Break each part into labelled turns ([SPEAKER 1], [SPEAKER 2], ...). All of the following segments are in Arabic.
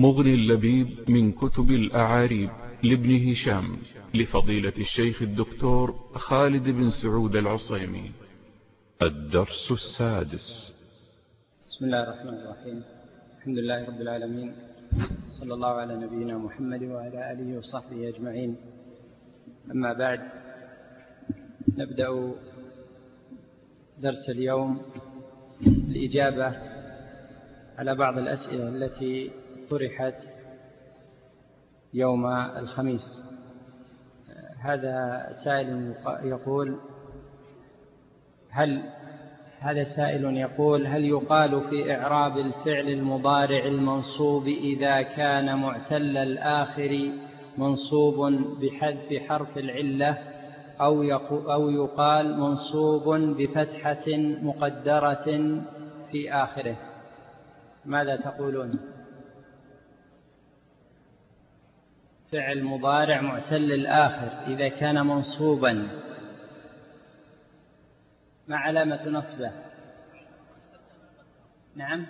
[SPEAKER 1] مغني اللبيب من كتب الأعاريب لابن هشام لفضيلة الشيخ الدكتور خالد بن سعود العصيمي. الدرس السادس.
[SPEAKER 2] بسم الله الرحمن الرحيم. الحمد لله رب العالمين. صلى الله على نبينا محمد وعلى آله وصحبه أجمعين. أما بعد نبدأ درس اليوم الإجابة على بعض الأسئلة التي طرحت يوم الخميس. هذا سائل يقول هل هذا سائل يقول هل يقال في إعراب الفعل المضارع المنصوب إذا كان معتل الآخر منصوب بحذف حرف العلة أو, أو يقال منصوب بفتحة مقدرة في آخره؟ ماذا تقولون؟ فعل مضارع معتل الآخر إذا كان منصوبا. ما علامة نصبه؟ نعم.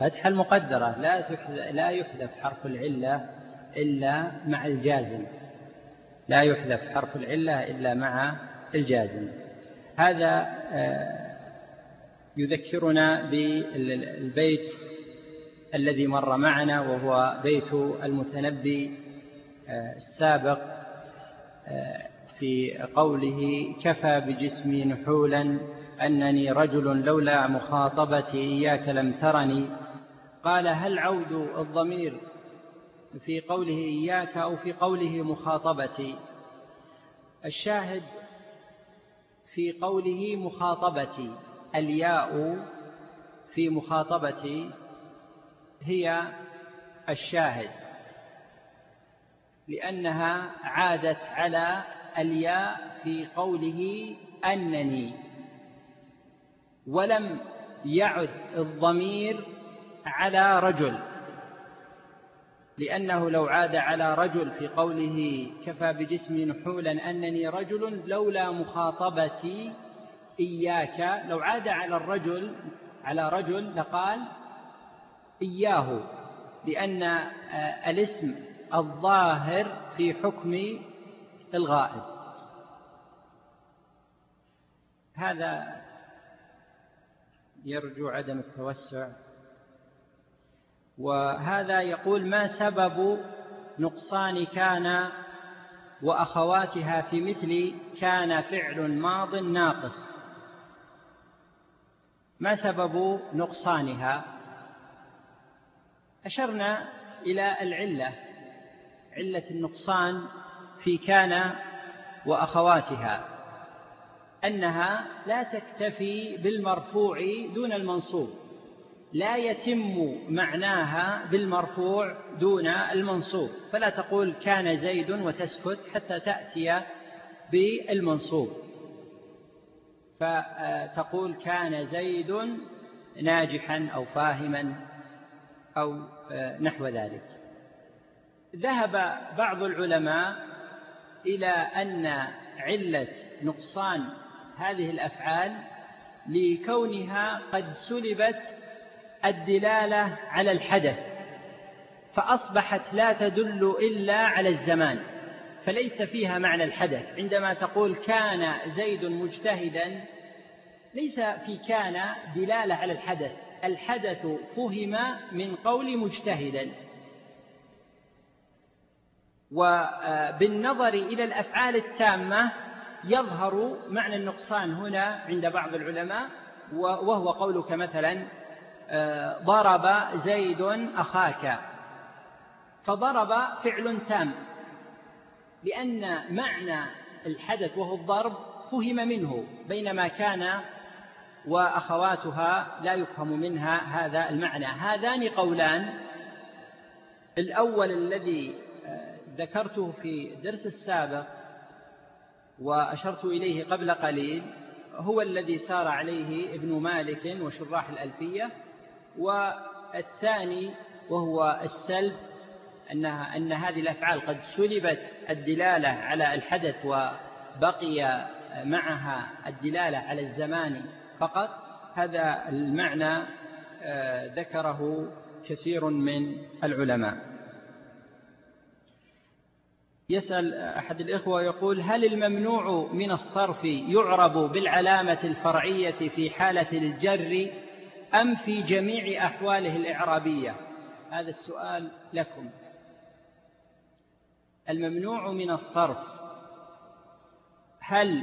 [SPEAKER 2] فتح المقدرة. لا لا يحذف حرف العلة إلا مع الجازم. لا يحذف حرف العلة إلا مع الجازم. هذا آه، يذكرنا بالبيت الذي مر معنا وهو بيت المتنبي آه، السابق آه، في قوله كفى بجسمي نحولا أنني رجل لولا مخاطبتي إياك لم ترني قال هل عود الضمير في قوله إياك أو في قوله مخاطبتي؟ الشاهد في قوله مخاطبتي الياء في مخاطبتي هي الشاهد لأنها عادت على الياء في قوله أنني ولم يعد الضمير على رجل لأنه لو عاد على رجل في قوله كفى بجسمي نحولا أنني رجل لولا مخاطبتي إياك لو عاد على الرجل على رجل لقال إياه لأن آه، الاسم الظاهر في حكم الغائب. هذا يرجو عدم التوسع. وهذا يقول ما سبب نقصان كان وأخواتها في مثل كان فعل ماض ناقص. ما سبب نقصانها؟ أشرنا إلى العلة علة النقصان في كان وأخواتها أنها لا تكتفي بالمرفوع دون المنصوب لا يتم معناها بالمرفوع دون المنصوب فلا تقول كان زيد وتسكت حتى تأتي بالمنصوب فتقول كان زيد ناجحا أو فاهما. أو آه، نحو ذلك. ذهب بعض العلماء إلى أن علة نقصان هذه الأفعال لكونها قد سلبت الدلالة على الحدث فأصبحت لا تدل إلا على الزمان فليس فيها معنى الحدث. عندما تقول كان زيد مجتهدا ليس في كان دلالة على الحدث. الحدث فهم من قول مجتهدا وبالنظر إلى الأفعال التامة يظهر معنى النقصان هنا عند بعض العلماء وهو قولك مثلا ضرب زيد أخاك فضرب فعل تام لأن معنى الحدث وهو الضرب فهم منه بينما كان وأخواتها لا يفهم منها هذا المعنى. هذان قولان. الأول الذي آه، ذكرته في درس السابق وأشرت إليه قبل قليل هو الذي سار عليه ابن مالك وشراح الألفية والثاني وهو السلب أنها أن هذه الأفعال قد سلبت الدلالة على الحدث وبقي معها الدلالة على الزمان. فقط هذا المعنى آه، ذكره كثير من العلماء. يسأل أحد الإخوة يقول هل الممنوع من الصرف يعرب بالعلامة الفرعية في حالة الجر أم في جميع أحواله الإعرابية؟ هذا السؤال لكم. الممنوع من الصرف هل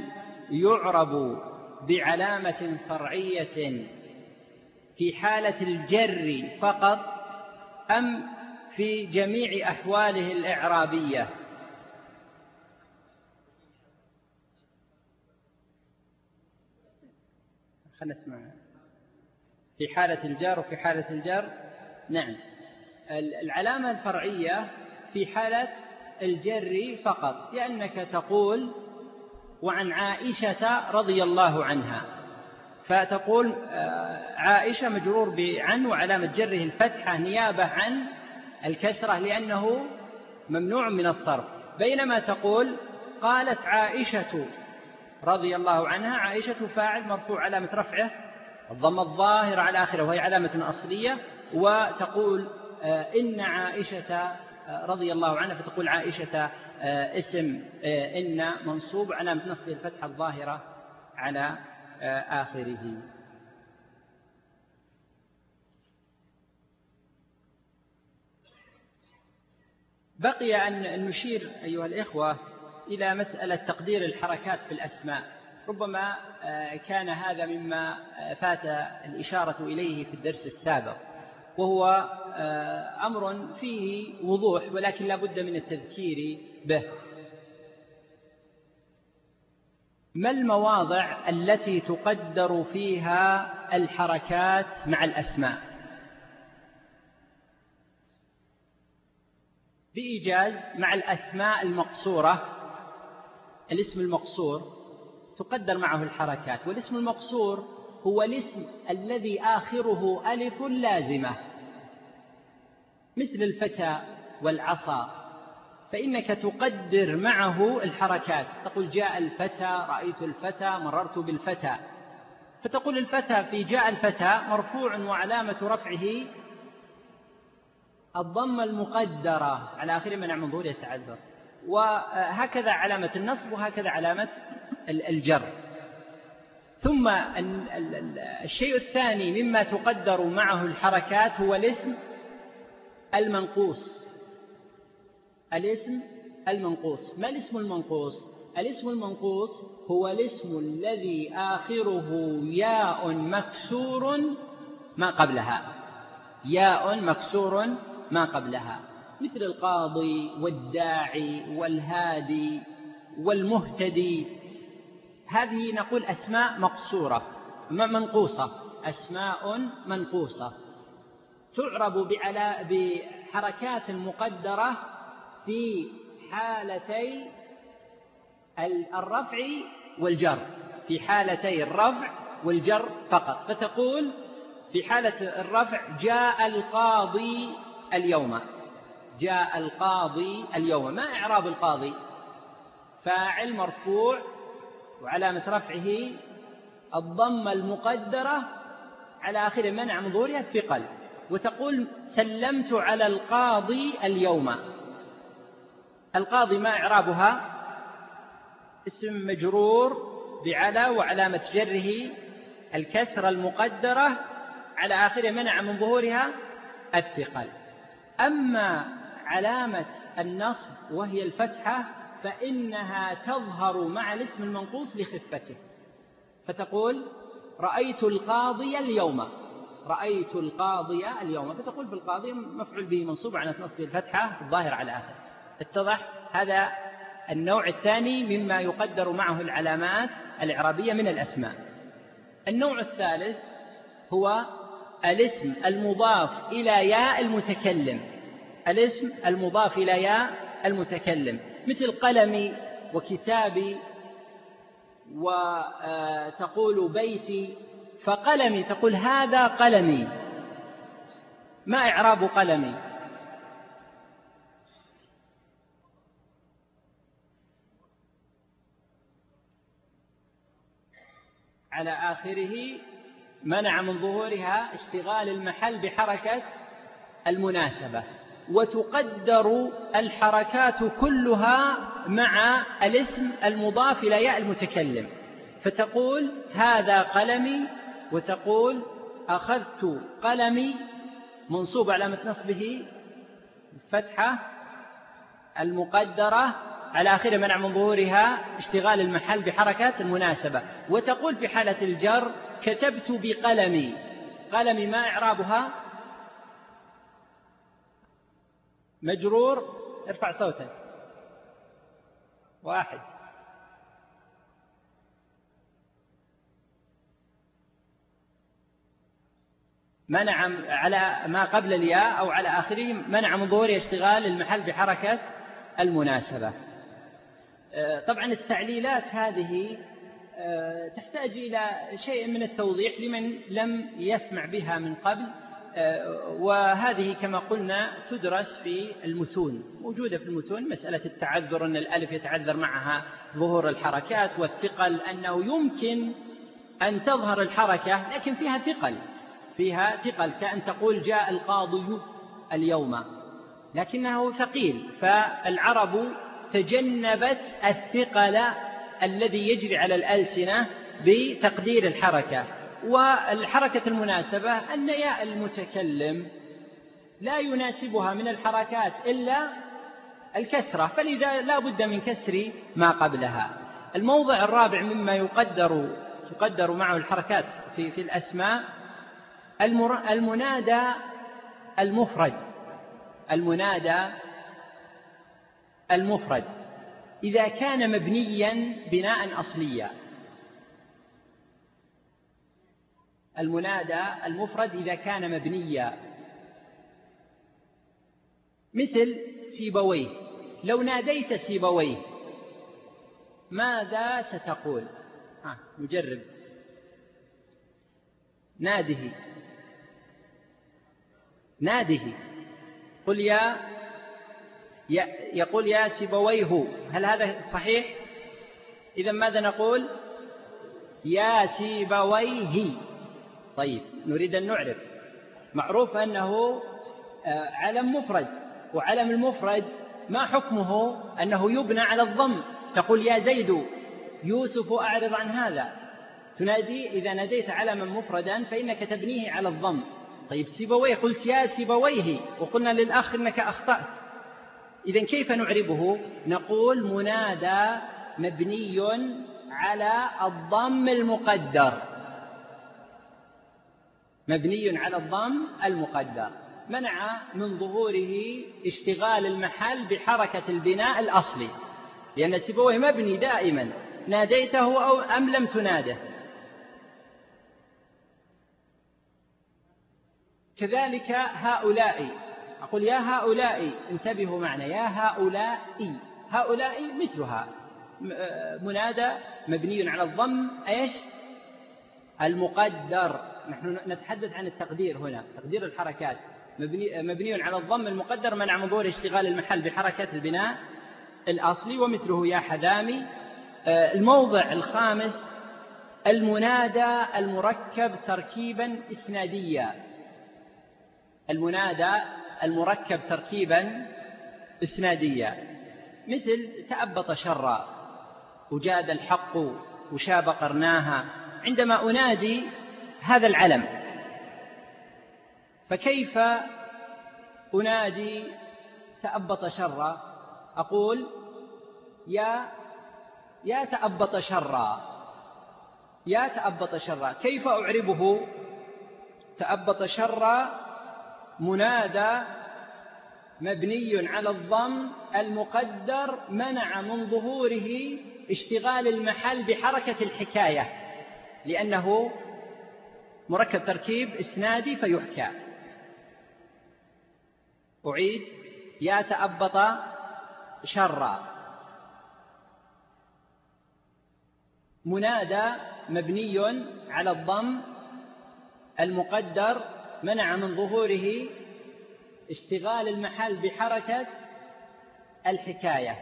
[SPEAKER 2] يعرب بعلامة فرعية في حالة الجر فقط أم في جميع أحواله الإعرابية. خلنا نسمع في حالة الجار وفي حالة الجر. نعم. العلامة الفرعية في حالة الجر فقط لأنك تقول وعن عائشة رضي الله عنها. فتقول آه، عائشة مجرور بعن وعلامة جره الفتحة نيابة عن الكسرة لأنه ممنوع من الصرف. بينما تقول قالت عائشة رضي الله عنها عائشة فاعل مرفوع علامة رفعه الضم الظاهر على آخره وهي علامة أصلية. وتقول آه، إن عائشة آه، رضي الله عنها فتقول عائشة اسم إن منصوب علامة نصب الفتحة الظاهرة على آخره. بقي أن نشير أيها الإخوة إلى مسألة تقدير الحركات في الأسماء. ربما آه، كان هذا مما آه، فات الإشارة إليه في الدرس السابق وهو آه، أمر فيه وضوح ولكن لا بد من التذكير به. ما المواضع التي تقدر فيها الحركات مع الأسماء؟ بإيجاز مع الأسماء المقصورة الاسم المقصور تقدر معه الحركات والاسم المقصور هو الاسم الذي آخره ألف لازمة مثل الفتى والعصا فإنك تقدر معه الحركات. تقول جاء الفتى رأيت الفتى مررت بالفتى. فتقول الفتى في جاء الفتى مرفوع وعلامة رفعه الضمة المقدرة. على آخر منع من ظهور يتعذر وهكذا علامة النصب وهكذا علامة الجر. ثم الشيء الثاني مما تقدر معه الحركات هو الاسم المنقوص. الاسم المنقوص. ما الاسم المنقوص؟ الاسم المنقوص هو الاسم الذي آخره ياء مكسور ما قبلها. ياء مكسور ما قبلها. مثل القاضي والداعي والهادي والمهتدي. هذه نقول أسماء مقصورة منقوصة. أسماء منقوصة. تعرب بحركات مقدرة في حالتي الرفع والجر. في حالتي الرفع والجر فقط. فتقول في حالة الرفع جاء القاضي اليوم. جاء القاضي اليوم. ما إعراب القاضي؟ فاعل مرفوع وعلامة رفعه الضمة المقدرة على آخر منع من ظهورها الثقل وتقول سلمت على القاضي اليوم. القاضي ما إعرابها؟ اسم مجرور بعلى وعلامة جره الكسرة المقدرة على آخر منع من ظهورها؟ الثقل. أما علامة النصب وهي الفتحة فإنها تظهر مع الاسم المنقوص لخفته. فتقول رأيت القاضي اليوم. رأيت القاضي اليوم. فتقول في القاضي مفعول به منصوب على نصب الفتحة الظاهر على آخر اتضح؟ هذا النوع الثاني مما يقدر معه العلامات الإعرابية من الأسماء. النوع الثالث هو الاسم المضاف إلى ياء المتكلم. الاسم المضاف إلى ياء المتكلم. مثل قلمي وكتابي وتقول بيتي فقلمي تقول هذا قلمي. ما إعراب قلمي؟ على آخره منع من ظهورها اشتغال المحل بحركة المناسبة وتقدر الحركات كلها مع الاسم المضاف إلى ياء المتكلم. فتقول هذا قلمي وتقول أخذت قلمي منصوب علامة نصبه فتحة المقدرة على آخر منع من ظهورها اشتغال المحل بحركة المناسبة وتقول في حالة الجر كتبت بقلمي. قلمي ما إعرابها؟ مجرور. ارفع صوتك. واحد. منع على ما قبل الياء أو على آخره منع من ظهور اشتغال المحل بحركة المناسبة. طبعا التعليلات هذه آه، تحتاج إلى شيء من التوضيح لمن لم يسمع بها من قبل آه، وهذه كما قلنا تدرس في المتون موجودة في المتون مسألة التعذر أن الألف يتعذر معها ظهور الحركات والثقل أنه يمكن أن تظهر الحركة لكن فيها ثقل فيها ثقل كأن تقول جاء القاضي اليوم لكنه ثقيل فالعرب تجنبت الثقل الذي يجري على الألسنة بتقدير الحركة. والحركة المناسبة أن ياء المتكلم لا يناسبها من الحركات إلا الكسرة فلذا لا بد من كسر ما قبلها. الموضع الرابع مما يقدر تقدر معه الحركات في, في الأسماء المنادى المفرد. المنادى المفرد. إذا كان مبنيا بناء أصليا المنادى المفرد إذا كان مبنيا. مثل سيبويه. لو ناديت سيبويه ماذا ستقول؟ ها نجرب ناده. ناده. قل يا يقول يا سيبويه. هل هذا صحيح؟ إذا ماذا نقول؟ يا سيبويه. طيب نريد أن نعرف. معروف أنه آه، علم مفرد وعلم المفرد ما حكمه؟ أنه يبنى على الضم. تقول يا زيد يوسف أعرض عن هذا. تنادي إذا ناديت علما مفردا فإنك تبنيه على الضم. طيب سيبويه. قلت يا سيبويه. وقلنا للأخ إنك أخطأت. إذا كيف نعربه؟ نقول منادى مبني على الضم المقدر. مبني على الضم المقدر. منع من ظهوره اشتغال المحل بحركة البناء الأصلي. لأن سيبويه مبني دائما. ناديته أو أم لم تناده. كذلك هؤلاء. أقول يا هؤلاء انتبهوا معنا يا هؤلاء هؤلاء مثلها. منادى مبني على الضم إيش؟ المقدر. نحن نتحدث عن التقدير هنا تقدير الحركات. مبني, مبني على الضم المقدر منع من اشتغال المحل بحركة البناء الأصلي ومثله يا حذامي. آه، الموضع الخامس المنادى المركب تركيبا إسناديا المنادى المركب تركيبا إسناديا مثل تأبط شرا وجاد الحق وشاب قرناها عندما أنادي هذا العلم. فكيف أنادي تأبط شرا؟ أقول يا يا تأبط شرا يا تأبط شرا. كيف أعربه؟ تأبط شرا منادى مبني على الضم المقدر منع من ظهوره اشتغال المحل بحركة الحكاية لأنه مركب تركيب إسنادي فيحكى. أعيد. يا تأبط شرا. منادى مبني على الضم المقدر منع من ظهوره اشتغال المحل بحركة الحكاية.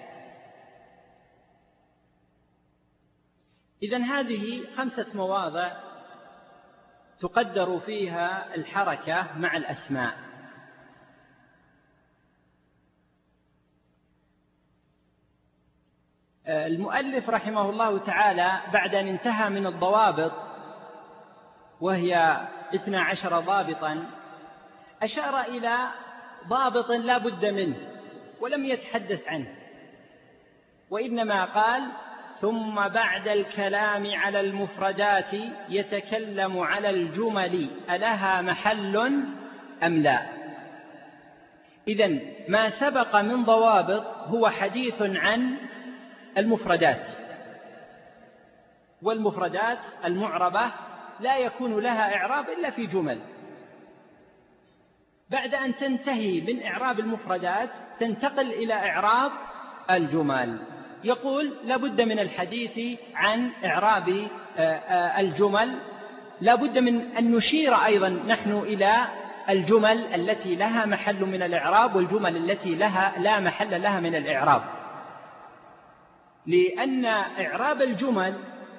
[SPEAKER 2] إذا هذه خمسة مواضع تقدر فيها الحركة مع الأسماء. المؤلف رحمه الله تعالى بعد أن انتهى من الضوابط وهي اثنا عشر ضابطا أشار إلى ضابط لا بد منه ولم يتحدث عنه وإنما قال ثم بعد الكلام على المفردات يتكلم على الجمل ألها محل أم لا؟ إذا ما سبق من ضوابط هو حديث عن المفردات والمفردات المعربة لا يكون لها إعراب إلا في جمل. بعد أن تنتهي من إعراب المفردات تنتقل إلى إعراب الجمل. يقول لابد من الحديث عن إعراب آه، آه، الجمل. لابد من أن نشير أيضا نحن إلى الجمل التي لها محل من الإعراب والجمل التي لها لا محل لها من الإعراب. لأن إعراب الجمل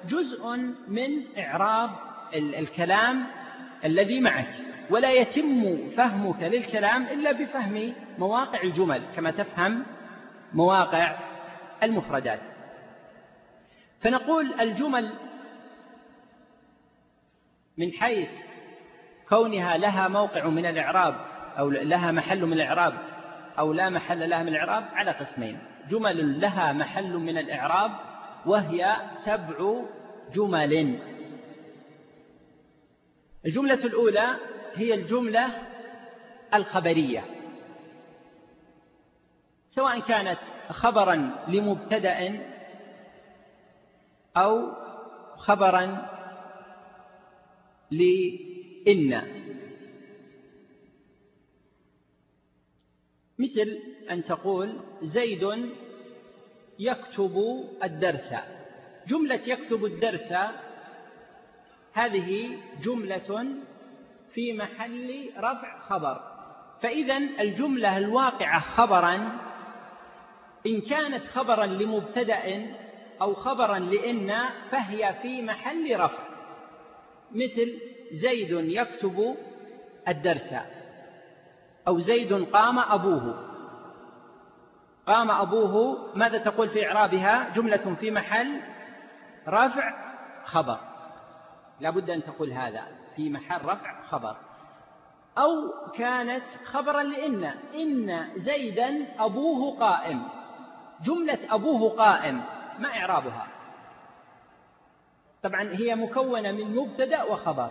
[SPEAKER 2] جزء من إعراب الكلام الذي معك. ولا يتم فهمك للكلام إلا بفهم مواقع الجمل كما تفهم مواقع المفردات. فنقول الجمل من حيث كونها لها موقع من الإعراب أو لها محل من الإعراب أو لا محل لها من الإعراب على قسمين. جمل لها محل من الإعراب وهي سبع جمل. الجملة الأولى هي الجملة الخبرية. سواء كانت خبرا لمبتدأ أو خبرا لإن. مثل أن تقول زيد يكتب الدرس. جملة يكتب الدرس هذه جملة في محل رفع خبر. فإذا الجملة الواقعة خبرا إن كانت خبرا لمبتدأ أو خبرا لإن فهي في محل رفع. مثل زيد يكتب الدرس أو زيد قام أبوه. قام أبوه ماذا تقول في إعرابها؟ جملة في محل رفع خبر. لا بد أن تقول هذا في محل رفع خبر. أو كانت خبرا لإن إن زيدا أبوه قائم. جملة أبوه قائم ما إعرابها؟ طبعا هي مكونة من مبتدأ وخبر.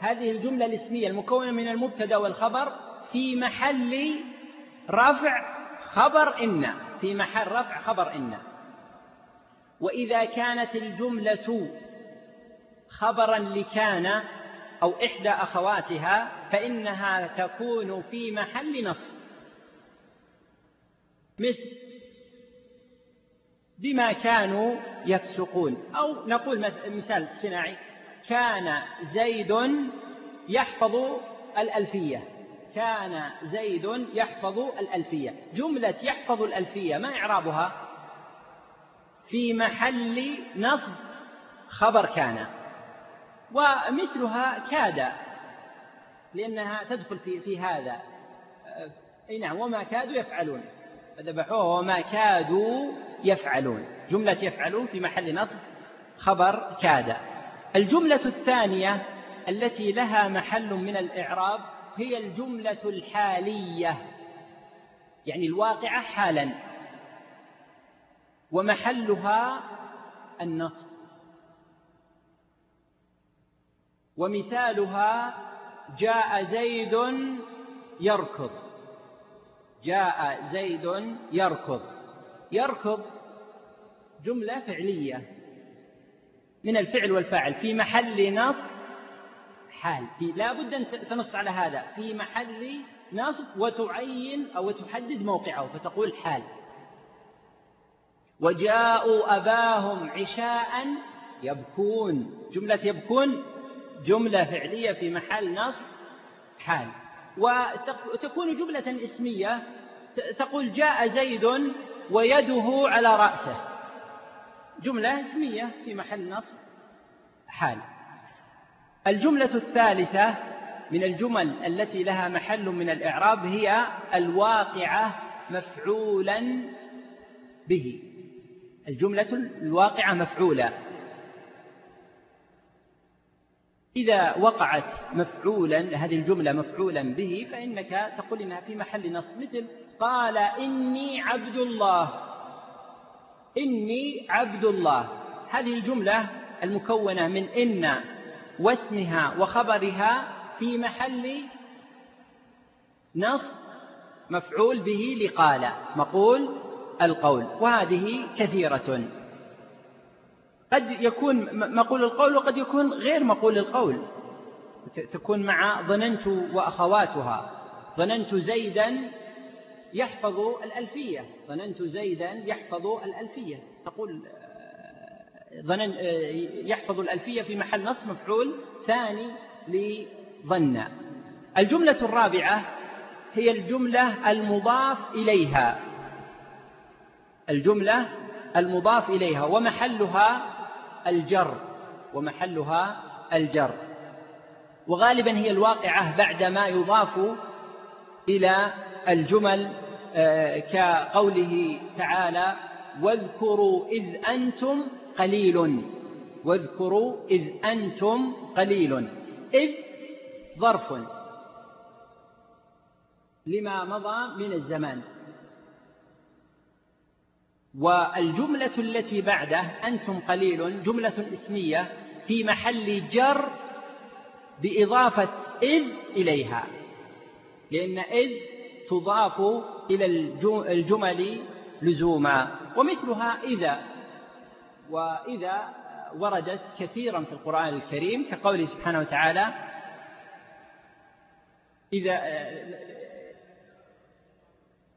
[SPEAKER 2] هذه الجملة الاسمية المكونة من المبتدأ والخبر في محل رفع خبر إن في محل رفع خبر إن. وإذا كانت الجملة خبرا لكان أو إحدى أخواتها فإنها تكون في محل نصب. مثل بما كانوا يفسقون. أو نقول مثال صناعي. كان زيد يحفظ الألفية. كان زيد يحفظ الألفية. جملة يحفظ الألفية ما إعرابها؟ في محل نصب خبر كان. ومثلها كاد لأنها تدخل في, في هذا. أي نعم وما كادوا يفعلون. فذبحوه وما كادوا يفعلون. جملة يفعلون في محل نصب خبر كاد. الجملة الثانية التي لها محل من الإعراب هي الجملة الحالية يعني الواقعة حالا. ومحلها النصب. ومثالها جاء زيد يركض. جاء زيد يركض. يركض جملة فعلية من الفعل والفاعل. في محل نصب حال. في لا بد أن تنص على هذا. في محل نصب وتعين أو تحدد موقعه فتقول حال. وجاءوا أباهم عشاء يبكون. جملة يبكون. جملة فعلية في محل نصب حال. وتكون جملة اسمية تقول جاء زيد ويده على رأسه. جملة اسمية في محل نصب حال. الجملة الثالثة من الجمل التي لها محل من الإعراب هي الواقعة مفعولا به. الجملة الواقعة مفعولة. إذا وقعت مفعولا هذه الجملة مفعولا به فإنك تقول إنها في محل نصب مثل قال إني عبد الله. إني عبد الله. هذه الجملة المكونة من إن واسمها وخبرها في محل نصب مفعول به لقال مقول القول. وهذه كثيرة. قد يكون مقول القول وقد يكون غير مقول القول. تكون مع ظننت وأخواتها. ظننت زيدا يحفظ الألفية. ظننت زيدا يحفظ الألفية. تقول آه، ظنن آه، يحفظ الألفية في محل نصب مفعول ثاني لظن. الجملة الرابعة هي الجملة المضاف إليها. الجملة المضاف إليها. ومحلها الجر ومحلها الجر. وغالبا هي الواقعة بعد ما يضاف إلى الجمل آه، كقوله تعالى واذكروا إذ أنتم قليل واذكروا إذ أنتم قليل إذ ظرف. لما مضى من الزمان. والجملة التي بعده أنتم قليل جملة اسمية في محل جر بإضافة إذ إليها. لأن إذ تضاف إلى الجمل لزوما ومثلها إذا. وإذا وردت كثيرا في القرآن الكريم كقوله سبحانه وتعالى إذا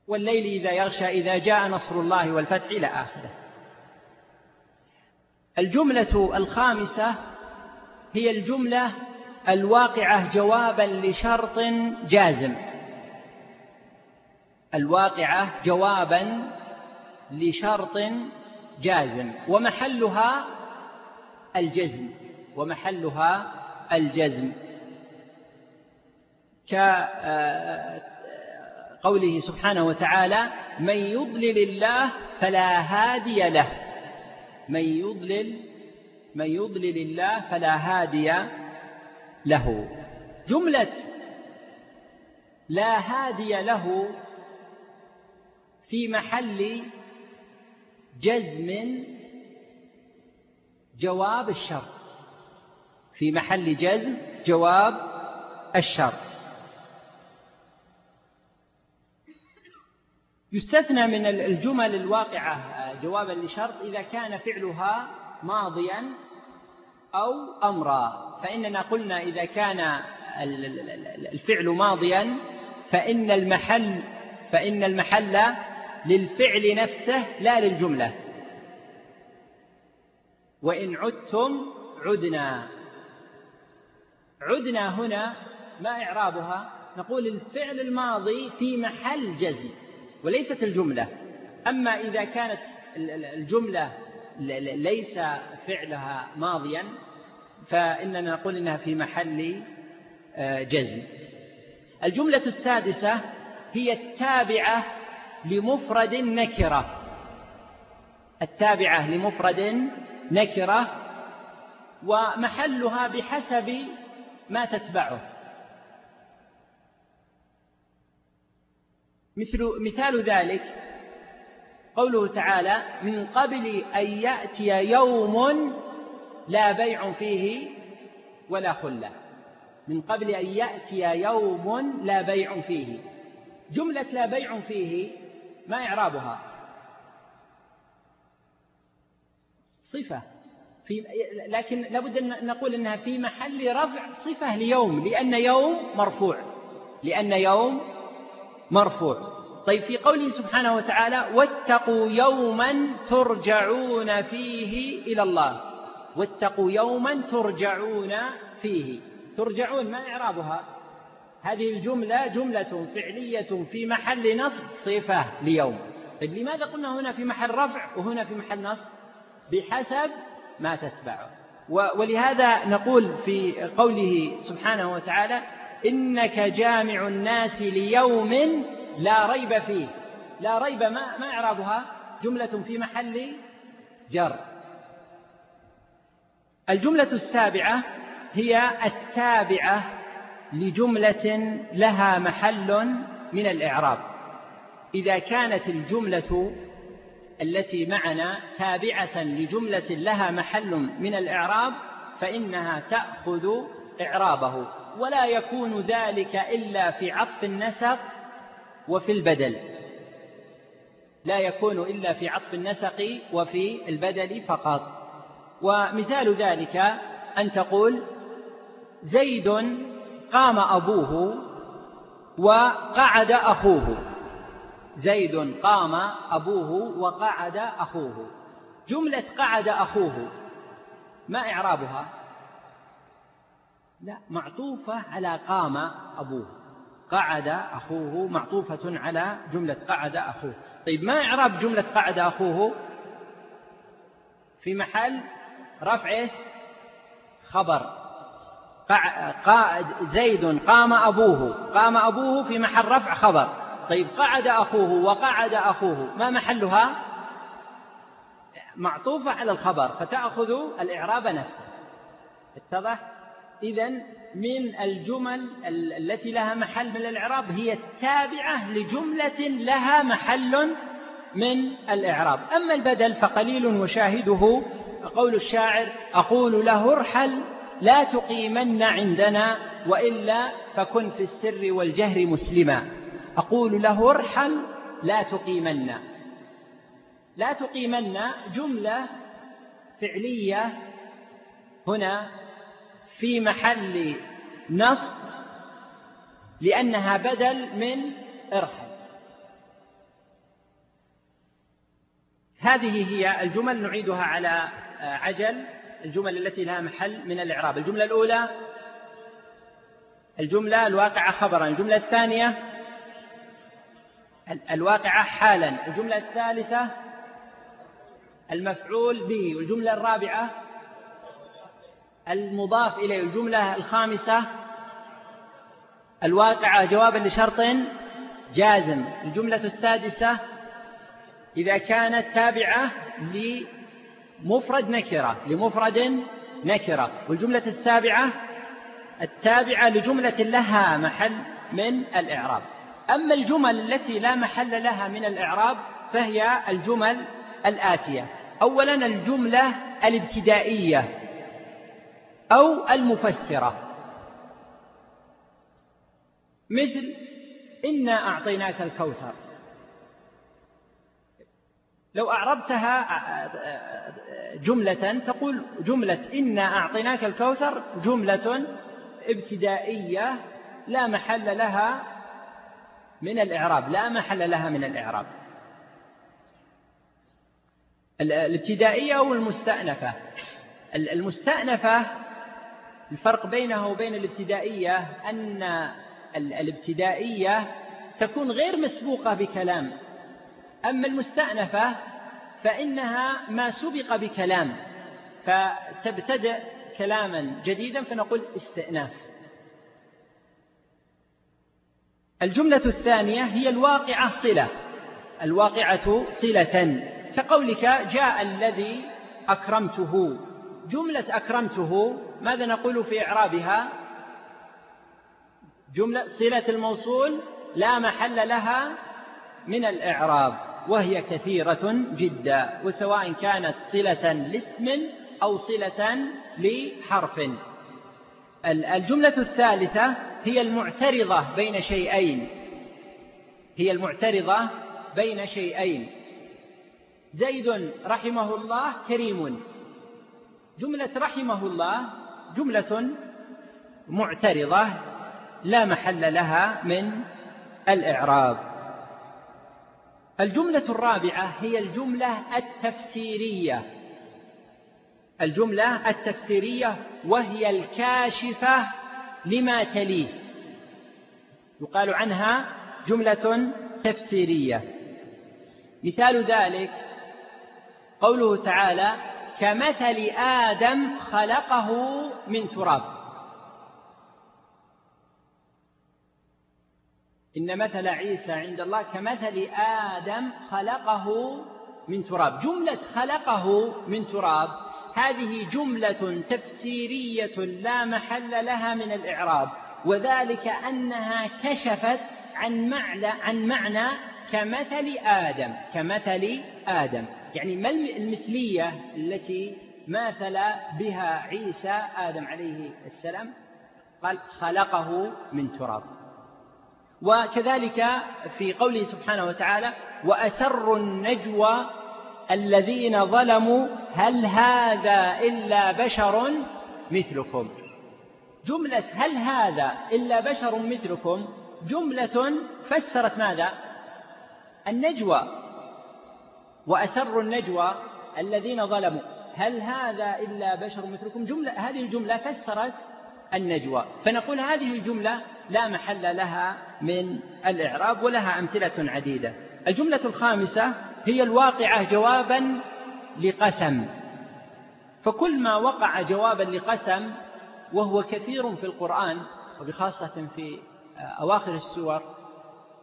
[SPEAKER 2] والليل إذا يغشى إذا جاء نصر الله والفتح إلى آخره. الجملة الخامسة هي الجملة الواقعة جوابا لشرط جازم. الواقعة جوابا لشرط جازم. ومحلها الجزم. ومحلها الجزم. كقوله سبحانه وتعالى من يضلل الله فلا هادي له. من يضلل من يضلل الله فلا هادي له. جملة لا هادي له في محل جزم جواب الشرط. في محل جزم جواب الشرط. يستثنى من الجمل الواقعة جوابا لشرط إذا كان فعلها ماضيا أو أمرا. فإننا قلنا إذا كان الفعل ماضيا فإن المحل فإن المحل للفعل نفسه لا للجملة. وإن عدتم عدنا. عدنا هنا ما إعرابها؟ نقول الفعل الماضي في محل جزم. وليست الجملة. أما إذا كانت الجملة ليس فعلها ماضيا فإننا نقول إنها في محل آه، جزم. الجملة السادسة هي التابعة لمفرد نكرة. التابعة لمفرد نكرة ومحلها بحسب ما تتبعه. مثل مثال ذلك قوله تعالى من قبل أن يأتي يوم لا بيع فيه ولا خلة. من قبل أن يأتي يوم لا بيع فيه. جملة لا بيع فيه ما إعرابها؟ صفة. في لكن لابد أن نقول أنها في محل رفع صفة ليوم لأن يوم مرفوع. لأن يوم مرفوع. طيب في قوله سبحانه وتعالى واتقوا يوما ترجعون فيه إلى الله. واتقوا يوما ترجعون فيه. ترجعون ما إعرابها؟ هذه الجملة جملة فعلية في محل نصب صفة ليوم. طيب لماذا قلنا هنا في محل رفع وهنا في محل نصب؟ بحسب ما تتبعه. ولهذا نقول في قوله سبحانه وتعالى إنك جامع الناس ليوم لا ريب فيه. لا ريب ما ما إعرابها جملة في محل جر. الجملة السابعة هي التابعة لجملة لها محل من الإعراب. إذا كانت الجملة التي معنا تابعة لجملة لها محل من الإعراب فإنها تأخذ إعرابه. ولا يكون ذلك إلا في عطف النسق وفي البدل. لا يكون إلا في عطف النسق وفي البدل فقط. ومثال ذلك أن تقول زيد قام أبوه وقعد أخوه. زيد قام أبوه وقعد أخوه. جملة قعد أخوه ما إعرابها؟ لا معطوفة على قام أبوه. قعد أخوه معطوفة على جملة قعد أخوه. طيب ما إعراب جملة قعد أخوه؟ في محل رفع خبر. قا زيد قام أبوه. قام أبوه في محل رفع خبر. طيب قعد أخوه وقعد أخوه. ما محلها؟ معطوفة على الخبر فتأخذ الإعراب نفسه. اتضح؟ إذا من الجمل التي لها محل من الإعراب هي التابعة لجملة لها محل من الإعراب. أما البدل فقليل وشاهده قول الشاعر أقول له ارحل لا تقيمن عندنا وإلا فكن في السر والجهر مسلما. أقول له ارحل لا تقيمن. لا تقيمن جملة فعلية هنا في محل نصب لأنها بدل من ارحل هذه هي الجمل نعيدها على عجل الجمل التي لها محل من الإعراب. الجملة الأولى الجملة الواقعة خبرا. الجملة الثانية الواقعة حالا. الجملة الثالثة المفعول به. والجملة الرابعة المضاف إليه الجملة الخامسة الواقعة جوابا لشرط جازم. الجملة السادسة إذا كانت تابعة لمفرد نكرة لمفرد نكرة. والجملة السابعة التابعة لجملة لها محل من الإعراب. أما الجمل التي لا محل لها من الإعراب فهي الجمل الآتية. أولا الجملة الابتدائية. أو المفسرة. مثل إنا أعطيناك الكوثر. لو أعربتها جملة تقول جملة إنا أعطيناك الكوثر جملة ابتدائية لا محل لها من الإعراب لا محل لها من الإعراب. الابتدائية والمستأنفة المستأنفة الفرق بينها وبين الابتدائية أن الابتدائية تكون غير مسبوقة بكلام. أما المستأنفة فإنها ما سبق بكلام فتبتدئ كلاما جديدا فنقول استئناف. الجملة الثانية هي الواقعة صلة. الواقعة صلة. كقولك جاء الذي أكرمته. جملة أكرمته ماذا نقول في إعرابها؟ جملة صلة الموصول لا محل لها من الإعراب وهي كثيرة جدا وسواء كانت صلة لاسم أو صلة لحرف. الجملة الثالثة هي المعترضة بين شيئين. هي المعترضة بين شيئين. زيد رحمه الله كريم. جملة رحمه الله جملة معترضة لا محل لها من الإعراب. الجملة الرابعة هي الجملة التفسيرية. الجملة التفسيرية وهي الكاشفة لما تليه. يقال عنها جملة تفسيرية. مثال ذلك قوله تعالى كمثل آدم خلقه من تراب. إن مثل عيسى عند الله كمثل آدم خلقه من تراب. جملة خلقه من تراب هذه جملة تفسيرية لا محل لها من الإعراب وذلك أنها كشفت عن معنى عن معنى كمثل آدم كمثل آدم. يعني ما المثلية التي ماثل بها عيسى آدم عليه السلام؟ قال خلقه من تراب. وكذلك في قوله سبحانه وتعالى وأسروا النجوى الذين ظلموا هل هذا إلا بشر مثلكم؟ جملة هل هذا إلا بشر مثلكم جملة فسرت ماذا؟ النجوى. وأسروا النجوى الذين ظلموا. هل هذا إلا بشر مثلكم؟ جملة هذه الجملة فسرت النجوى. فنقول هذه الجملة لا محل لها من الإعراب ولها أمثلة عديدة. الجملة الخامسة هي الواقعة جوابا لقسم. فكل ما وقع جوابا لقسم وهو كثير في القرآن وبخاصة في أواخر السور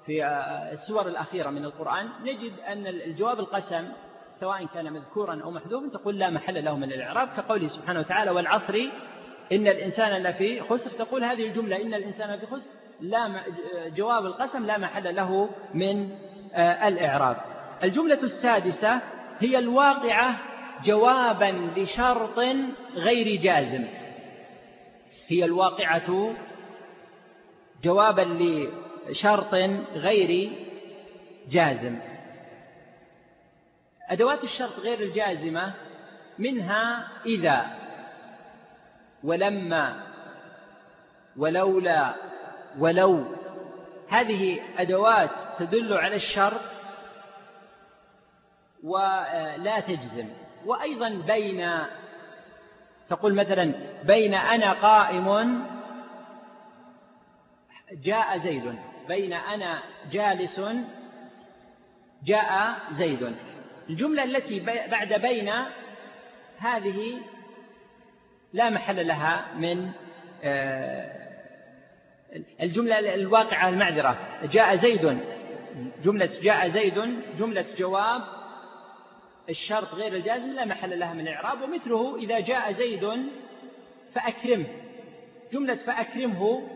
[SPEAKER 2] في السور الأخيرة من القرآن نجد أن الجواب القسم سواء كان مذكورا أو محذوفا تقول لا محل له من الإعراب كقوله سبحانه وتعالى والعصر إن الإنسان لفي خسر. تقول هذه الجملة إن الإنسان لفي خسر. لا جواب القسم لا محل له من آه، الإعراب. الجملة السادسة هي الواقعة جوابا لشرط غير جازم. هي الواقعة جوابا لشرط غير جازم. أدوات الشرط غير الجازمة منها إذا ولما ولولا ولو. هذه أدوات تدل على الشرط ولا تجزم. وأيضا بين تقول مثلا بين أنا قائم جاء زيد. بين أنا جالس جاء زيد. الجملة التي بعد بين هذه لا محل لها من آه، الجملة الواقعة المعذرة. جاء زيد. جملة جاء زيد جملة جواب. الشرط غير الجازم لا محل لها من الإعراب ومثله إذا جاء زيد فأكرمه جملة فأكرمه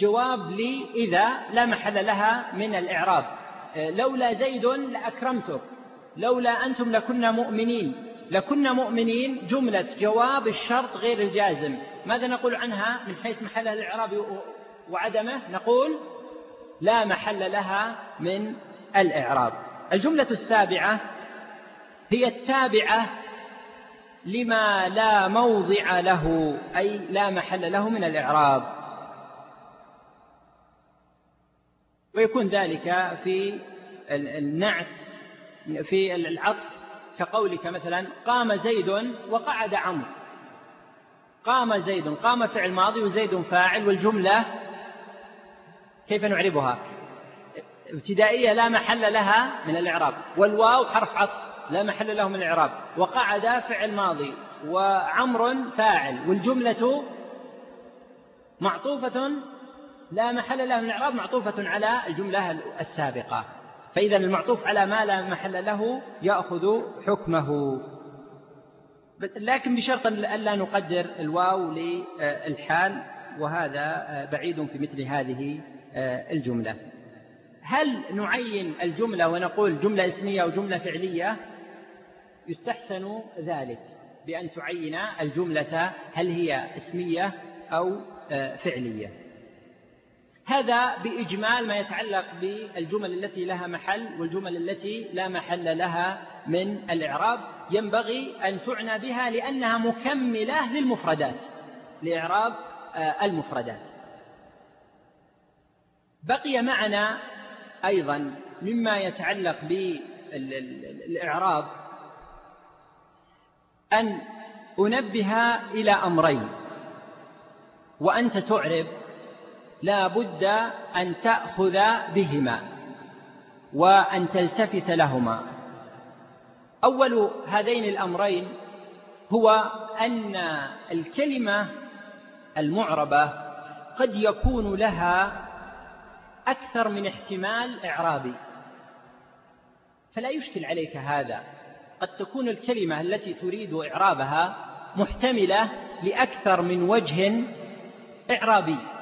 [SPEAKER 2] جواب لي إذا لا محل لها من الإعراب. آه، لولا زيد لأكرمته لولا أنتم لكنا مؤمنين. لكنا مؤمنين جملة جواب الشرط غير الجازم. ماذا نقول عنها من حيث محلها الإعراب وعدمه؟ نقول لا محل لها من الإعراب. الجملة السابعة هي التابعة لما لا موضع له أي لا محل له من الإعراب. ويكون ذلك في النعت في العطف. كقولك مثلا قام زيد وقعد عمرو. قام زيد قام فعل ماضي وزيد فاعل والجملة كيف نعربها؟ ابتدائية لا محل لها من الإعراب والواو حرف عطف لا محل له من الإعراب. وقعد فعل ماضي وعمر فاعل والجملة معطوفة لا محل لها من الإعراب معطوفة على الجملة السابقة. فإذا المعطوف على ما لا محل له يأخذ حكمه. لكن بشرط ألا نقدر الواو للحال وهذا بعيد في مثل هذه الجملة. هل نعين الجملة ونقول جملة اسمية أو جملة فعلية؟ يستحسن ذلك بأن تعين الجملة هل هي اسمية أو فعلية. هذا بإجمال ما يتعلق بالجمل التي لها محل والجمل التي لا محل لها من الإعراب. ينبغي أن تعنى بها لأنها مكملة للمفردات لإعراب آه، المفردات. بقي معنا أيضا مما يتعلق بالإعراب أن أنبه إلى أمرين وأنت تعرب لا بد أن تأخذ بهما وأن تلتفت لهما. أول هذين الأمرين هو أن الكلمة المعربة قد يكون لها أكثر من احتمال إعرابي. فلا يشكل عليك هذا. قد تكون الكلمة التي تريد إعرابها محتملة لأكثر من وجه إعرابي.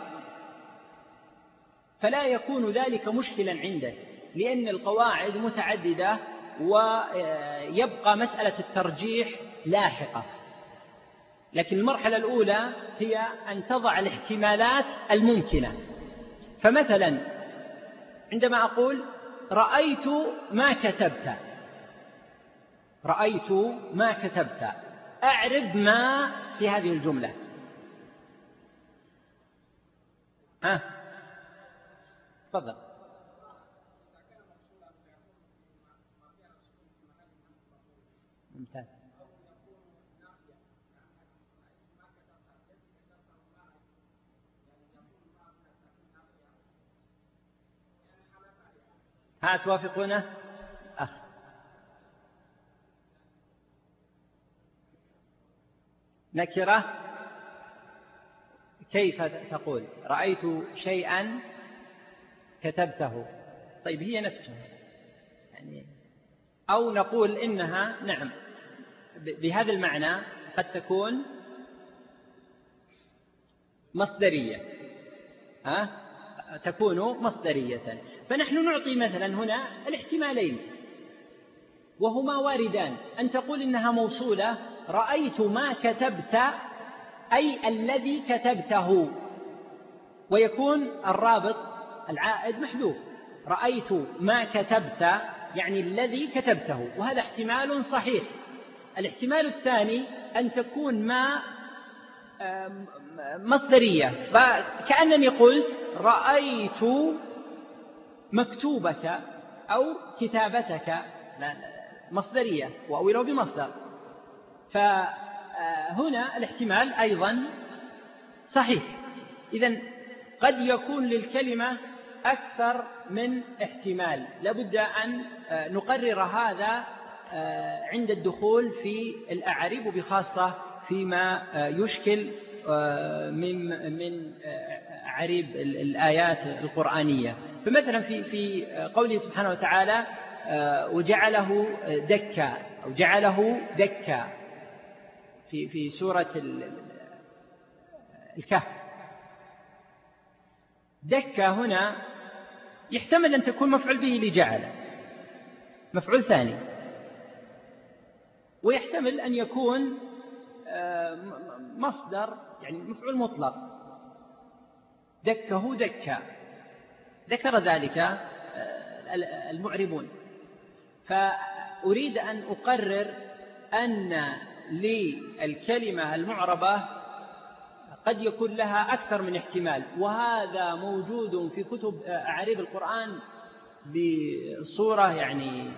[SPEAKER 2] فلا يكون ذلك مشكلا عندك لأن القواعد متعددة ويبقى مسألة الترجيح لاحقة. لكن المرحلة الأولى هي أن تضع الاحتمالات الممكنة. فمثلا عندما أقول رأيت ما كتبت. رأيت ما كتبت. أعرب ما في هذه الجملة. ها؟ تفضل. ممتاز. ها توافقونه؟ أه. نكرة؟ كيف تقول؟ رأيت شيئا؟ كتبته. طيب هي نفسها. يعني أو نقول إنها نعم. بهذا المعنى قد تكون مصدرية. ها؟ تكون مصدرية. فنحن نعطي مثلا هنا الاحتمالين. وهما واردان. أن تقول إنها موصولة رأيت ما كتبت أي الذي كتبته. ويكون الرابط العائد محذوف. رأيت ما كتبت يعني الذي كتبته وهذا احتمال صحيح. الاحتمال الثاني أن تكون ما مصدرية. فكأنني قلت رأيت مكتوبك أو كتابتك مصدرية وأولوا بمصدر. فهنا الاحتمال أيضا صحيح. إذا قد يكون للكلمة أكثر من احتمال. لابد أن نقرر هذا عند الدخول في الأعريب وبخاصة فيما يشكل من من عريب الآيات القرآنية. فمثلا في في قوله سبحانه وتعالى وجعله دكا أو جعله دكا في في سورة الكهف. دكا هنا يحتمل أن تكون مفعول به لجعل مفعول ثاني. ويحتمل أن يكون مصدر يعني مفعول مطلق. دكه دكا. ذكر ذلك آه، المعربون. فأريد أن أقرر أن للكلمة المعربة قد يكون لها أكثر من احتمال وهذا موجود في كتب أعريب القرآن بصورة يعني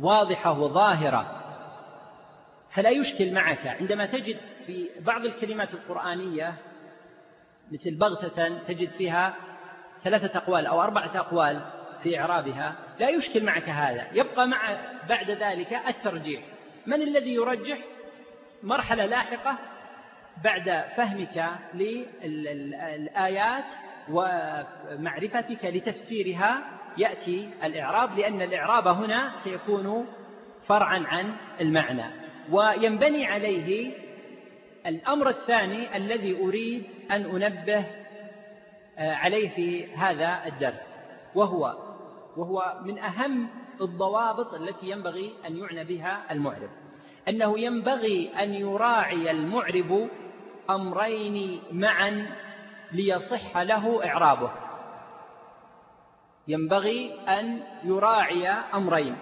[SPEAKER 2] واضحة وظاهرة. فلا يشكل معك. عندما تجد في بعض الكلمات القرآنية مثل بغتة تجد فيها ثلاثة أقوال أو أربعة أقوال في إعرابها لا يشكل معك هذا. يبقى مع بعد ذلك الترجيح. من الذي يرجح؟ مرحلة لاحقة بعد فهمك للآيات ومعرفتك لتفسيرها يأتي الإعراب لأن الإعراب هنا سيكون فرعا عن المعنى. وينبني عليه الأمر الثاني الذي أريد أن أنبه آه، عليه في هذا الدرس وهو وهو من أهم الضوابط التي ينبغي أن يعنى بها المعرب. أنه ينبغي أن يراعي المعرب أمرين معا ليصح له إعرابه. ينبغي أن يراعي أمرين.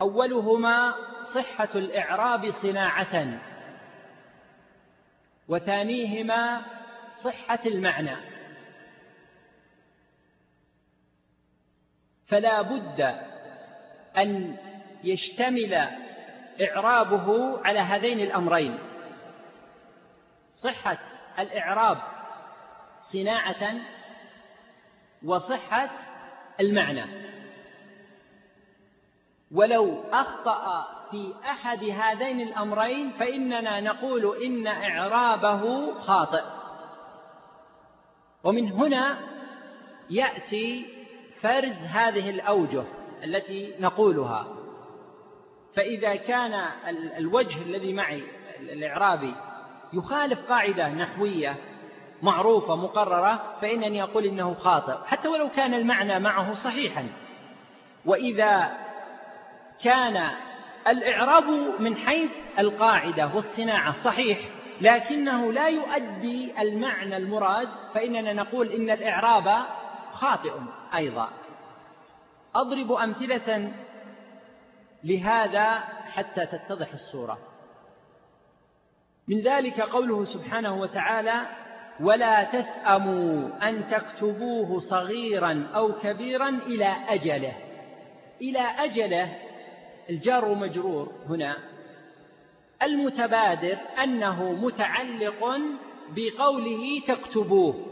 [SPEAKER 2] أولهما صحة الإعراب صناعة. وثانيهما صحة المعنى. فلا بد أن يشتمل إعرابه على هذين الأمرين. صحة الإعراب صناعة وصحة المعنى. ولو أخطأ في أحد هذين الأمرين فإننا نقول إن إعرابه خاطئ. ومن هنا يأتي فرز هذه الأوجه التي نقولها. فإذا كان الوجه الذي معي الإعرابي يخالف قاعدة نحوية معروفة مقررة فإنني أقول إنه خاطئ حتى ولو كان المعنى معه صحيحا. وإذا كان الإعراب من حيث القاعدة والصناعة صحيح لكنه لا يؤدي المعنى المراد فإننا نقول إن الإعراب خاطئ أيضا. أضرب أمثلة لهذا حتى تتضح الصورة. من ذلك قوله سبحانه وتعالى ولا تسأموا أن تكتبوه صغيرا أو كبيرا إلى أجله. إلى أجله الجار ومجرور هنا. المتبادر أنه متعلق بقوله تكتبوه.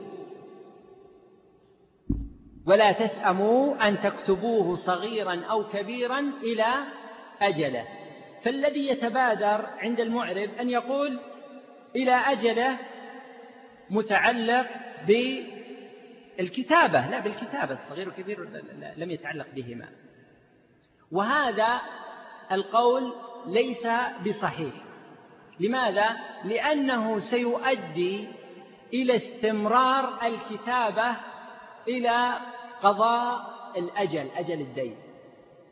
[SPEAKER 2] ولا تسأموا أن تكتبوه صغيرا أو كبيرا إلى أجله. فالذي يتبادر عند المعرب أن يقول إلى أجله متعلق بالكتابة لا بالكتابة الصغير والكبير لم يتعلق بهما. وهذا القول ليس بصحيح. لماذا؟ لأنه سيؤدي إلى استمرار الكتابة إلى قضاء الأجل أجل الدين.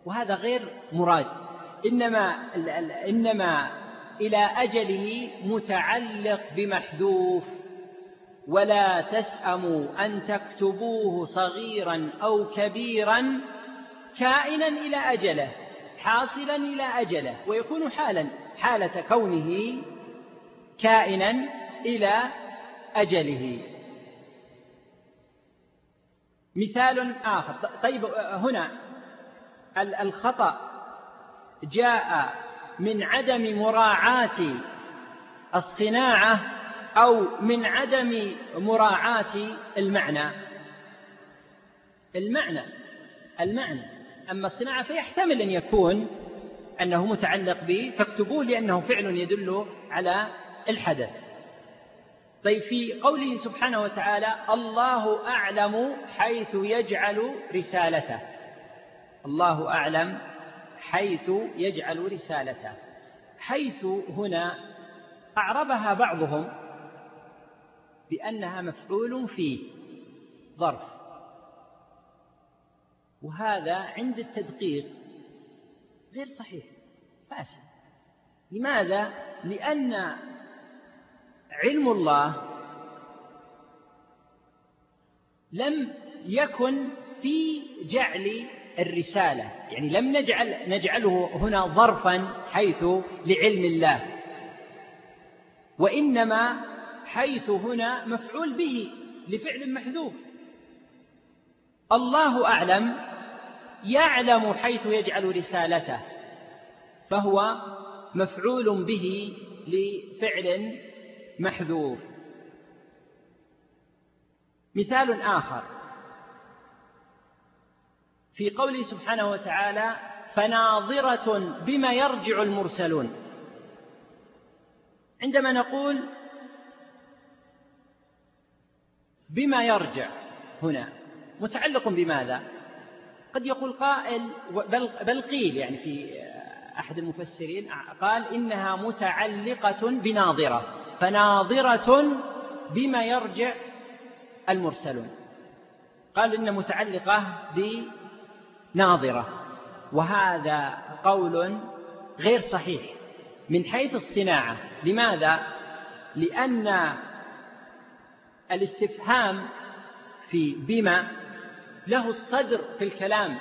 [SPEAKER 2] وهذا غير مراد. إنما إنما إلى أجله متعلق بمحذوف ولا تسأموا أن تكتبوه صغيرا أو كبيرا كائنا إلى أجله حاصلا إلى أجله ويكون حالا حالة كونه كائنا إلى أجله. مثال آخر. طيب هنا الخطأ جاء من عدم مراعاة الصناعة أو من عدم مراعاة المعنى. المعنى المعنى. أما الصناعة فيحتمل أن يكون أنه متعلق به تكتبوه لأنه فعل يدل على الحدث. طيب في قوله سبحانه وتعالى الله أعلم حيث يجعل رسالته. الله أعلم حيث يجعل رسالته. حيث هنا أعربها بعضهم بأنها مفعول فيه ظرف. وهذا عند التدقيق غير صحيح فاسد. لماذا؟ لأن علم الله لم يكن في جعل الرسالة. يعني لم نجعل نجعله هنا ظرفا حيث لعلم الله. وإنما حيث هنا مفعول به لفعل محذوف. الله أعلم يعلم حيث يجعل رسالته فهو مفعول به لفعل محذوف. مثال آخر. في قوله سبحانه وتعالى فناظرة بما يرجع المرسلون. عندما نقول بما يرجع هنا متعلق بماذا؟ قد يقول قائل بل, بل قيل يعني في أحد المفسرين قال إنها متعلقة بناظرة فناظرة بما يرجع المرسلون. قال إن متعلقة بناظرة وهذا قول غير صحيح. من حيث الصناعة. لماذا؟ لأن الاستفهام في بما له الصدر في الكلام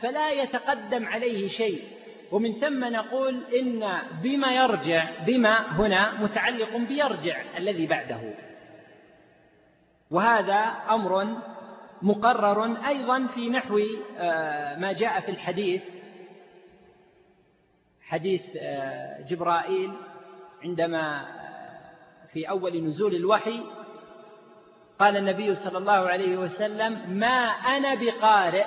[SPEAKER 2] فلا يتقدم عليه شيء. ومن ثم نقول إن بما يرجع بما هنا متعلق بيرجع الذي بعده. وهذا أمر مقرر أيضا في نحو آه، ما جاء في الحديث حديث آه، جبرائيل عندما في أول نزول الوحي قال النبي صلى الله عليه وسلم ما أنا بقارئ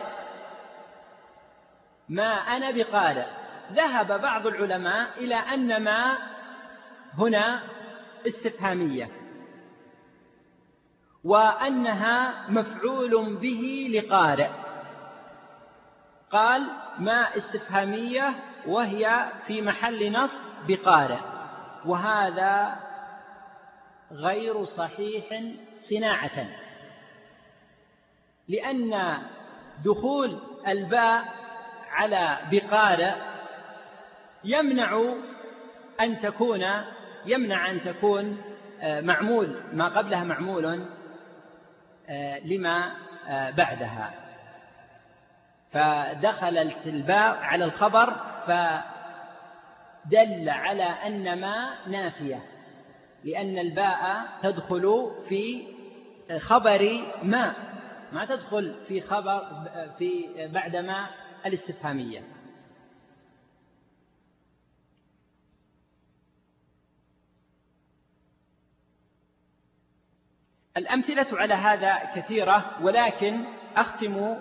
[SPEAKER 2] ما أنا بقارئ. ذهب بعض العلماء إلى أن ما هنا استفهامية. وأنها مفعول به لقارئ. قال ما استفهامية وهي في محل نصب بقارئ. وهذا غير صحيح صناعة. لأن دخول الباء على بقارئ يمنع أن تكون يمنع أن تكون آه، معمول ما قبلها معمول لما آه، بعدها. فدخلت الباء على الخبر فدل على أن ما نافية لأن الباء تدخل في خبر ما ما تدخل في خبر في بعد ما الاستفهامية. الأمثلة على هذا كثيرة ولكن أختم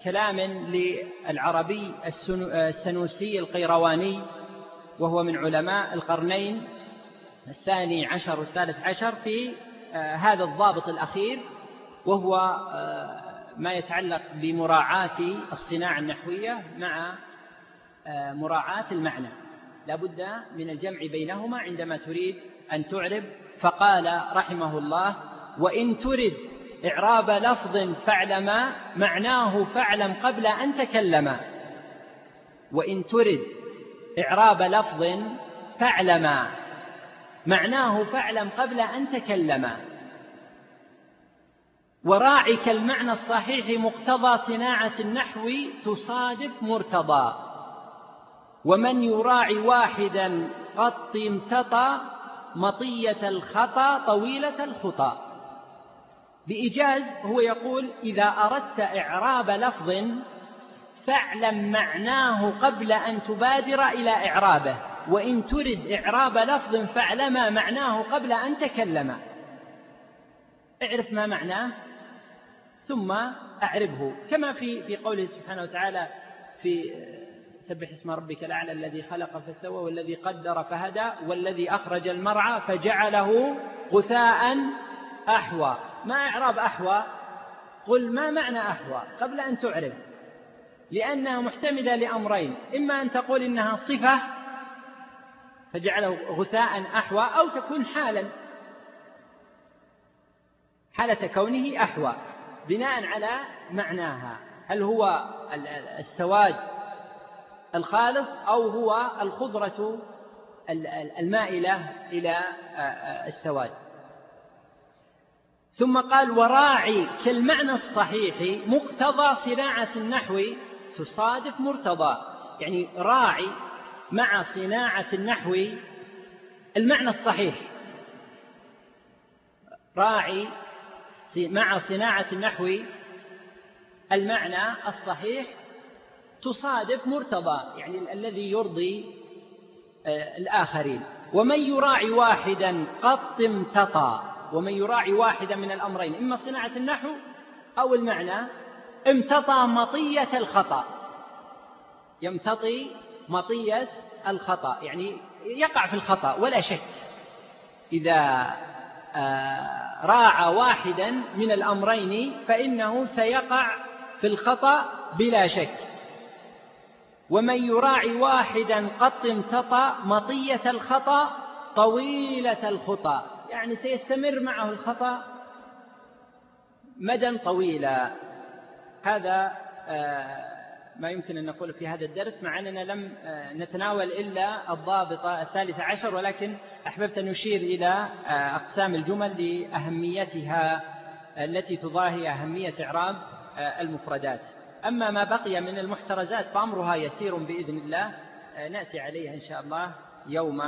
[SPEAKER 2] بكلام للعربي السنوسي القيرواني وهو من علماء القرنين الثاني عشر والثالث عشر في هذا الضابط الأخير وهو ما يتعلق بمراعاة الصناعة النحوية مع مراعاة المعنى. لا بد من الجمع بينهما عندما تريد أن تعرب. فقال رحمه الله وإن ترد إعراب لفظ فاعلما معناه فاعلم قبل أن تكلما وإن ترد إعراب لفظ فاعلما معناه فاعلم قبل أن تكلما وراعك المعنى الصحيح مقتضى صناعة النحو تصادف مرتضى. ومن يراعي واحدا قط امتطى مطية الخطى طويلة الخطى. بإيجاز هو يقول إذا أردت إعراب لفظ فاعلم معناه قبل أن تبادر إلى إعرابه وإن ترد إعراب لفظ فاعلم معناه قبل أن تكلم. اعرف ما معناه ثم أعربه كما في في قوله سبحانه وتعالى في سبح اسم ربك الأعلى الذي خلق فسوى والذي قدر فهدى والذي أخرج المرعى فجعله غثاء أحوى. ما إعراب أحوى؟ قل ما معنى أحوى؟ قبل أن تعرف لأنها محتملة لأمرين. إما أن تقول إنها صفة فجعله غثاء أحوى أو تكون حالا. حالة كونه أحوى. بناء على معناها. هل هو السواد الخالص أو هو الخضرة المائلة إلى السواد. ثم قال وراعي كالمعنى الصحيح مقتضى صناعة النحو تصادف مرتضى. يعني راعي مع صناعة النحو المعنى الصحيح. راعي مع صناعة النحو المعنى الصحيح تصادف مرتضى يعني الذي يرضي آه، الآخرين. ومن يراعي واحدا قط امتطى. ومن يراعي واحدا من الأمرين إما صناعة النحو أو المعنى امتطى مطية الخطأ. يمتطي مطية الخطأ يعني يقع في الخطأ ولا شك. إذا آه، راعى واحدا من الأمرين فإنه سيقع في الخطأ بلا شك. ومن يراعي واحدا قط امتطى مطية الخطأ طويلة الخطى يعني سيستمر معه الخطأ مدى طويلا. هذا آه، ما يمكن أن نقول في هذا الدرس مع أننا لم آه، نتناول إلا الضابطة الثالثة عشر ولكن أحببت أن نشير إلى آه، أقسام الجمل لأهميتها التي تضاهي أهمية إعراب المفردات. أما ما بقي من المحترزات فأمرها يسير بإذن الله. آه، نأتي عليها إن شاء الله يوم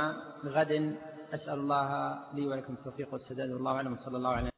[SPEAKER 2] غد. أسأل الله لي ولكم التوفيق والسداد. والله أعلم. صلى الله عليه